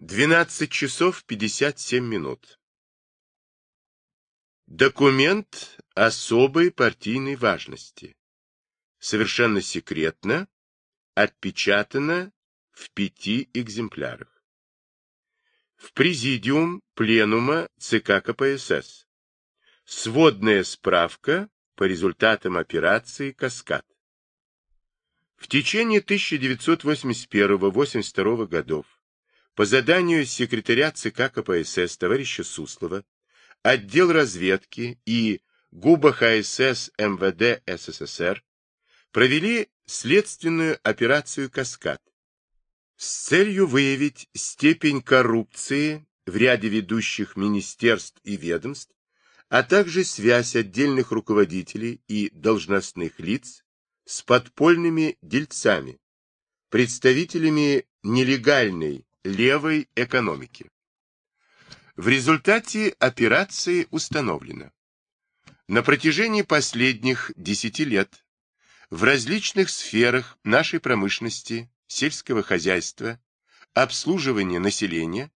12 часов 57 минут. Документ особой партийной важности. Совершенно секретно. Отпечатано в пяти экземплярах. В Президиум Пленума ЦК КПСС. Сводная справка по результатам операции «Каскад». В течение 1981-82 годов по заданию секретаря ЦК КПСС товарища Суслова, отдел разведки и ГУБа ХСС МВД СССР провели следственную операцию «Каскад» с целью выявить степень коррупции в ряде ведущих министерств и ведомств, а также связь отдельных руководителей и должностных лиц с подпольными дельцами, представителями нелегальной левой экономики. В результате операции установлено, на протяжении последних 10 лет в различных сферах нашей промышленности, сельского хозяйства, обслуживания населения,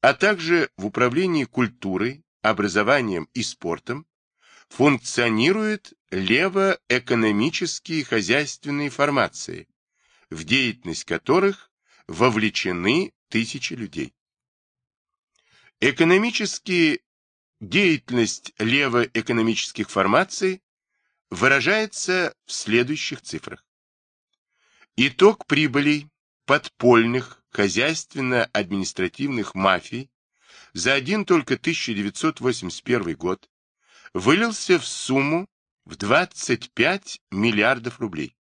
а также в управлении культурой, образованием и спортом функционируют левоэкономические хозяйственные формации, в деятельность которых вовлечены тысячи людей. Экономически деятельность левоэкономических формаций выражается в следующих цифрах. Итог прибылей подпольных хозяйственно-административных мафий за один только 1981 год вылился в сумму в 25 миллиардов рублей.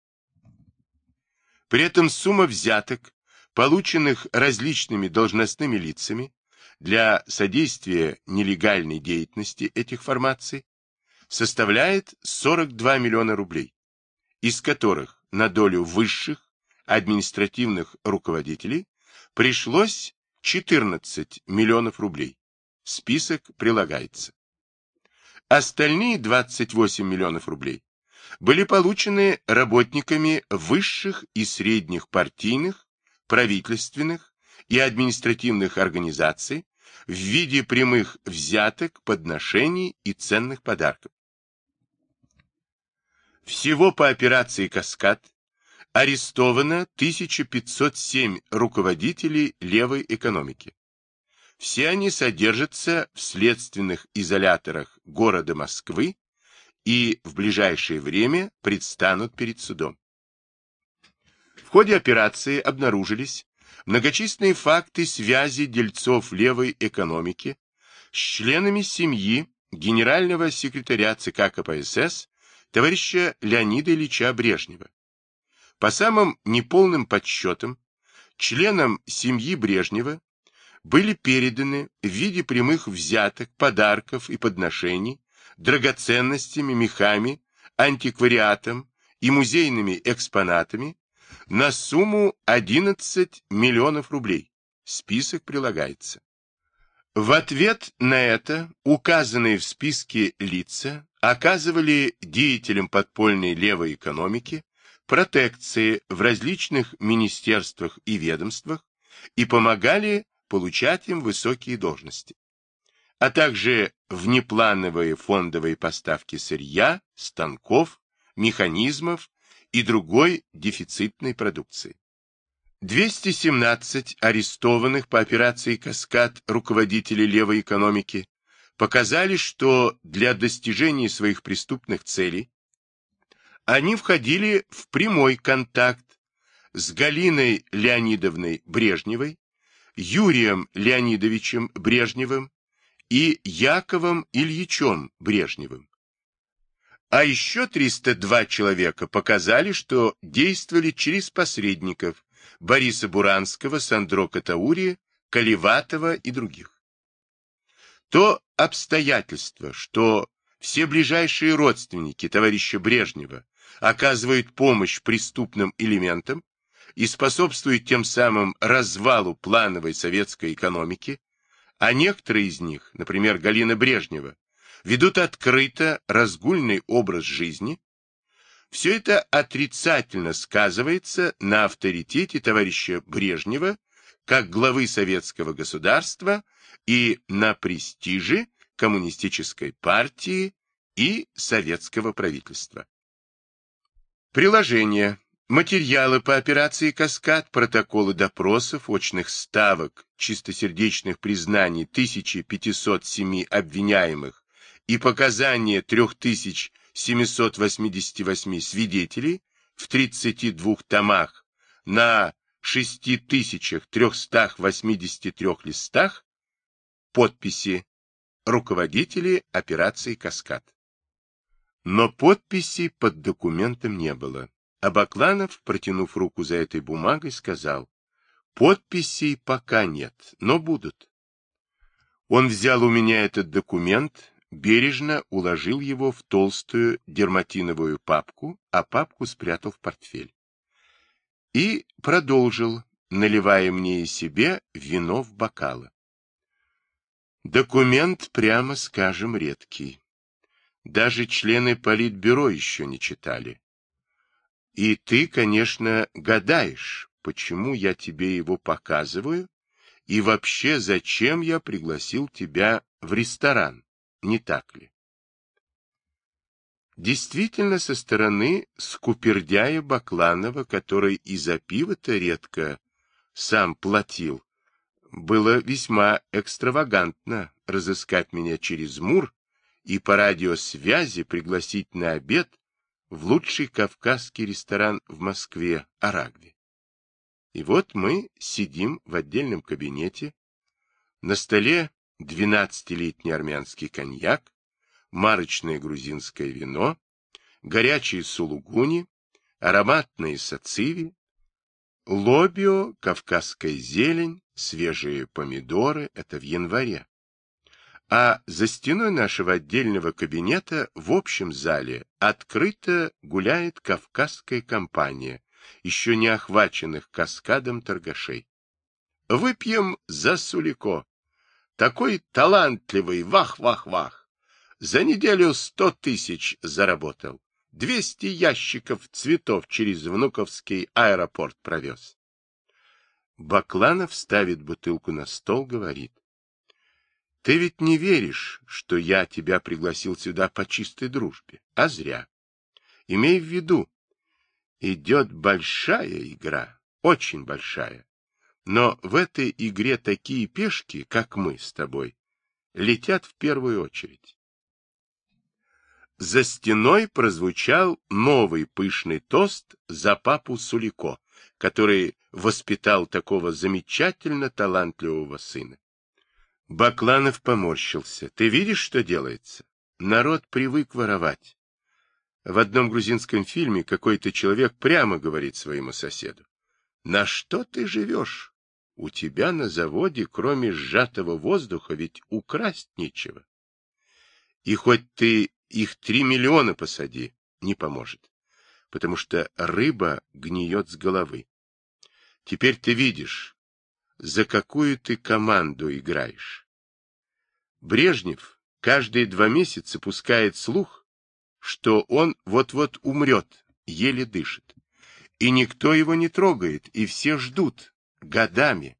При этом сумма взяток полученных различными должностными лицами для содействия нелегальной деятельности этих формаций, составляет 42 миллиона рублей, из которых на долю высших административных руководителей пришлось 14 миллионов рублей. Список прилагается. Остальные 28 миллионов рублей были получены работниками высших и средних партийных правительственных и административных организаций в виде прямых взяток, подношений и ценных подарков. Всего по операции «Каскад» арестовано 1507 руководителей левой экономики. Все они содержатся в следственных изоляторах города Москвы и в ближайшее время предстанут перед судом. В ходе операции обнаружились многочисленные факты связи дельцов левой экономики с членами семьи генерального секретаря ЦК КПСС товарища Леонида Ильича Брежнева. По самым неполным подсчетам, членам семьи Брежнева были переданы в виде прямых взяток, подарков и подношений, драгоценностями, мехами, антиквариатом и музейными экспонатами на сумму 11 миллионов рублей. Список прилагается. В ответ на это указанные в списке лица оказывали деятелям подпольной левой экономики протекции в различных министерствах и ведомствах и помогали получать им высокие должности, а также внеплановые фондовые поставки сырья, станков, механизмов и другой дефицитной продукции. 217 арестованных по операции «Каскад» руководителей левой экономики показали, что для достижения своих преступных целей они входили в прямой контакт с Галиной Леонидовной Брежневой, Юрием Леонидовичем Брежневым и Яковом Ильичем Брежневым, а еще 302 человека показали, что действовали через посредников Бориса Буранского, Сандро Катаури, Каливатова и других. То обстоятельство, что все ближайшие родственники товарища Брежнева оказывают помощь преступным элементам и способствуют тем самым развалу плановой советской экономики, а некоторые из них, например, Галина Брежнева, ведут открыто разгульный образ жизни, все это отрицательно сказывается на авторитете товарища Брежнева как главы советского государства и на престиже коммунистической партии и советского правительства. Приложение. Материалы по операции «Каскад», протоколы допросов, очных ставок, чистосердечных признаний 1507 обвиняемых и показания 3788 свидетелей в 32 томах на 6383 листах, подписи руководители операции «Каскад». Но подписи под документом не было. А Бакланов, протянув руку за этой бумагой, сказал, подписей пока нет, но будут. Он взял у меня этот документ, бережно уложил его в толстую дерматиновую папку, а папку спрятал в портфель. И продолжил, наливая мне и себе вино в бокалы. Документ, прямо скажем, редкий. Даже члены политбюро еще не читали. И ты, конечно, гадаешь, почему я тебе его показываю, и вообще зачем я пригласил тебя в ресторан, не так ли? Действительно, со стороны скупердяя Бакланова, который и за пиво-то редко сам платил, было весьма экстравагантно разыскать меня через Мур и по радиосвязи пригласить на обед в лучший кавказский ресторан в Москве Арагви. И вот мы сидим в отдельном кабинете, на столе двенадцатилетний армянский коньяк, марочное грузинское вино, горячие сулугуни, ароматные сациви, лобио, кавказская зелень, свежие помидоры — это в январе. А за стеной нашего отдельного кабинета в общем зале открыто гуляет кавказская компания, еще не охваченных каскадом торгашей. Выпьем за Сулико. Такой талантливый, вах-вах-вах. За неделю сто тысяч заработал. Двести ящиков цветов через Внуковский аэропорт провез. Бакланов ставит бутылку на стол, говорит. Ты ведь не веришь, что я тебя пригласил сюда по чистой дружбе, а зря. Имей в виду, идет большая игра, очень большая. Но в этой игре такие пешки, как мы с тобой, летят в первую очередь. За стеной прозвучал новый пышный тост за папу Сулико, который воспитал такого замечательно талантливого сына. Бакланов поморщился. Ты видишь, что делается? Народ привык воровать. В одном грузинском фильме какой-то человек прямо говорит своему соседу. На что ты живешь? У тебя на заводе, кроме сжатого воздуха, ведь украсть нечего. И хоть ты их три миллиона посади, не поможет, потому что рыба гниет с головы. Теперь ты видишь, за какую ты команду играешь. Брежнев каждые два месяца пускает слух, что он вот-вот умрет, еле дышит. И никто его не трогает, и все ждут, годами.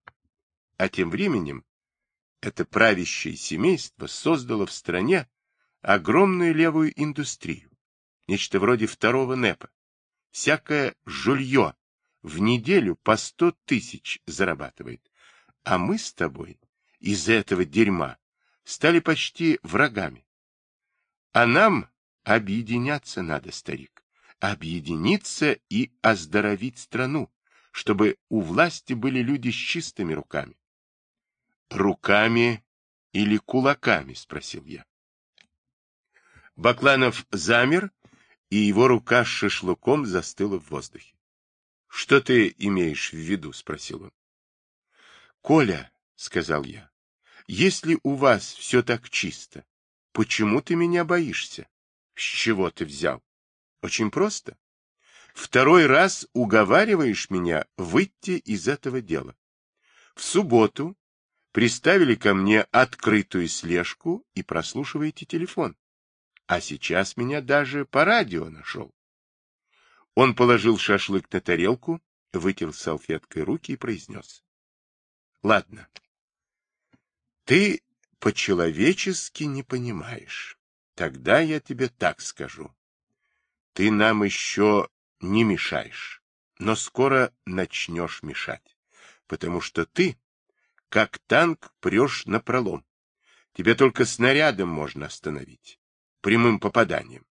А тем временем это правящее семейство создало в стране огромную левую индустрию, нечто вроде второго НЭПа. Всякое жулье в неделю по сто тысяч зарабатывает. А мы с тобой из-за этого дерьма стали почти врагами. А нам объединяться надо, старик. Объединиться и оздоровить страну, чтобы у власти были люди с чистыми руками. Руками или кулаками, спросил я. Бакланов замер, и его рука с шашлыком застыла в воздухе. — Что ты имеешь в виду? — спросил он. — Коля, — сказал я, — если у вас все так чисто, почему ты меня боишься? С чего ты взял? Очень просто. Второй раз уговариваешь меня выйти из этого дела. В субботу приставили ко мне открытую слежку и прослушиваете телефон. А сейчас меня даже по радио нашел. Он положил шашлык на тарелку, вытер салфеткой руки и произнес. Ладно. Ты по-человечески не понимаешь. Тогда я тебе так скажу. Ты нам еще не мешаешь, но скоро начнешь мешать, потому что ты, как танк, прешь на пролом. Тебе только снарядом можно остановить, прямым попаданием.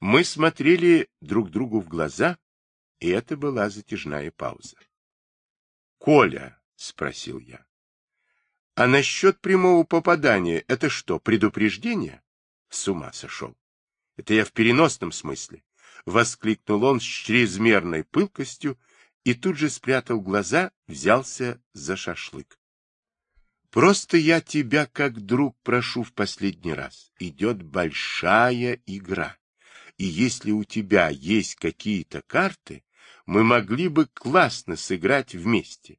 Мы смотрели друг другу в глаза, и это была затяжная пауза. — Коля, — спросил я, — а насчет прямого попадания это что, предупреждение? С ума сошел. Это я в переносном смысле. Воскликнул он с чрезмерной пылкостью и тут же спрятал глаза, взялся за шашлык. Просто я тебя как друг прошу в последний раз. Идет большая игра. И если у тебя есть какие-то карты, мы могли бы классно сыграть вместе.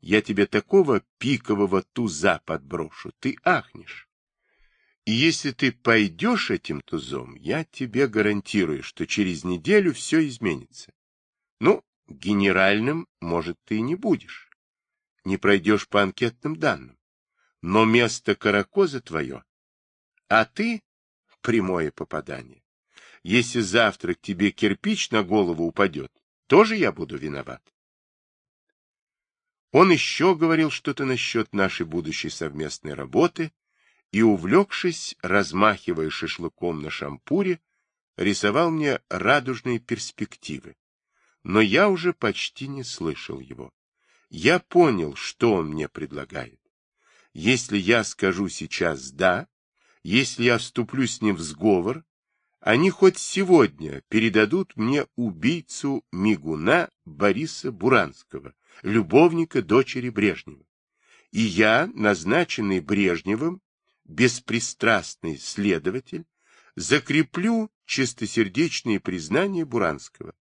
Я тебе такого пикового туза подброшу, ты ахнешь. И если ты пойдешь этим тузом, я тебе гарантирую, что через неделю все изменится. Ну, генеральным, может, ты и не будешь. Не пройдешь по анкетным данным. Но место каракоза твое. А ты — прямое попадание. Если завтра к тебе кирпич на голову упадет, тоже я буду виноват. Он еще говорил что-то насчет нашей будущей совместной работы, и, увлекшись, размахивая шашлыком на шампуре, рисовал мне радужные перспективы. Но я уже почти не слышал его. Я понял, что он мне предлагает. Если я скажу сейчас «да», если я вступлю с ним в сговор, они хоть сегодня передадут мне убийцу Мигуна Бориса Буранского, любовника дочери Брежнева. И я, назначенный Брежневым, беспристрастный следователь, закреплю чистосердечные признания Буранского.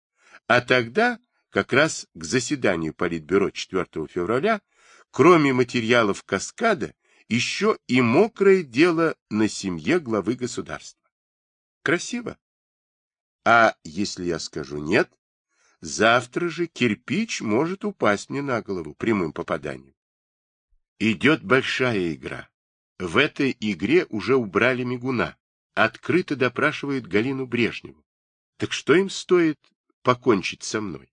А тогда, как раз к заседанию Политбюро 4 февраля, кроме материалов каскада, еще и мокрое дело на семье главы государства. Красиво? А если я скажу нет, завтра же кирпич может упасть мне на голову прямым попаданием. Идет большая игра. В этой игре уже убрали мигуна. Открыто допрашивают Галину Брежневу. Так что им стоит покончить со мной,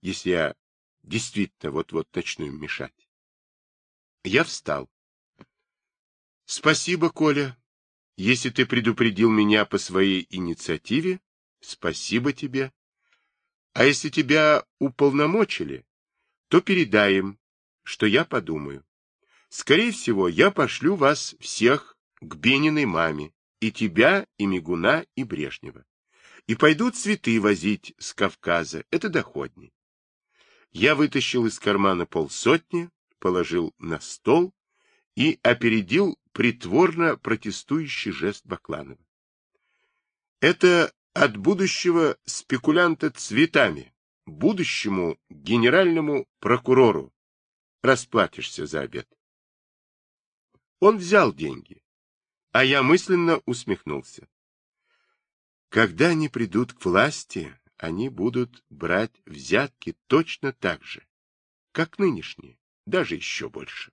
если я действительно вот-вот начну им мешать? Я встал. Спасибо, Коля. Если ты предупредил меня по своей инициативе, спасибо тебе. А если тебя уполномочили, то передай им, что я подумаю. Скорее всего, я пошлю вас всех к Бениной маме, и тебя, и Мигуна, и Брежнева. И пойдут цветы возить с Кавказа, это доходней. Я вытащил из кармана полсотни, положил на стол и опередил притворно протестующий жест Бакланова. Это от будущего спекулянта цветами, будущему генеральному прокурору. Расплатишься за обед. Он взял деньги, а я мысленно усмехнулся. Когда они придут к власти, они будут брать взятки точно так же, как нынешние, даже еще больше.